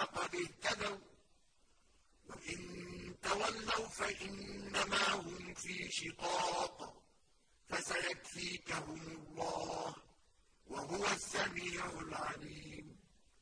فَقَدِ اهْتَدَوا ۖ. وَّإِن تَوَلَّوْا فَإِنَّمَا هُمْ فِي شِقَاقٍ ۖ. فَسَيَكْفِيكَهُمُ اللَّهُ ۚ وَهُوَ السَّمِيعُ الْعَلِيمُ.